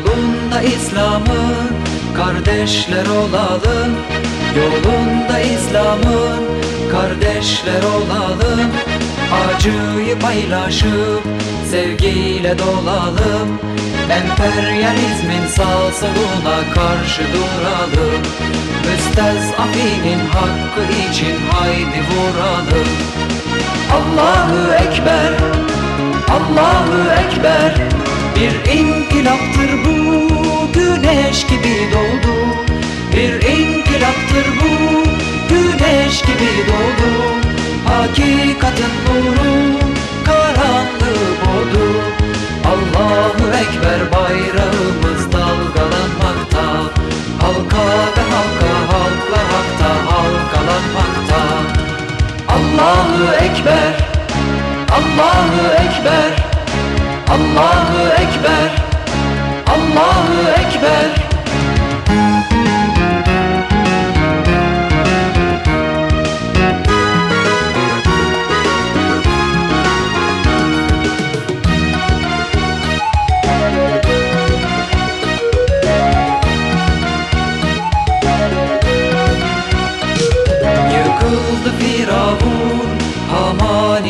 Yolunda İslam'ın kardeşler olalım. Yolunda İslam'ın kardeşler olalım. Acıyı paylaşıp sevgiyle dolalım. Emperyalizmin sağ soluna karşı duralım. Müstezafinin hakkı için haydi vuralım. Allahu Ekber, Allahu Ekber inkılaptır bu, güneş gibi doğdu. Hakikatin nuru, karanlığı boğdu. Allahu Ekber bayrağımız dalgalanmakta. Halka ve halka halklar hakta halkalanmakta. Allahu Ekber Allahu Ekber Allahu Ekber Allahu Ekber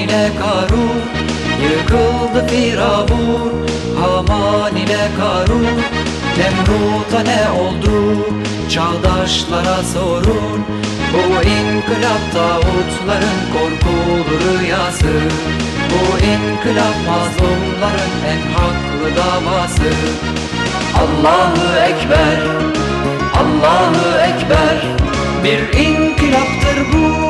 ile Karun Yıkıldı Firavun Haman ile Karun Nemrut'a ne oldu? Çağdaşlara sorun. Bu inkılap tağutların korkulu rüyası. Bu inkılap mazlumların en haklı davası. Allahu Ekber Allahu Ekber. Bir inkılaptır bu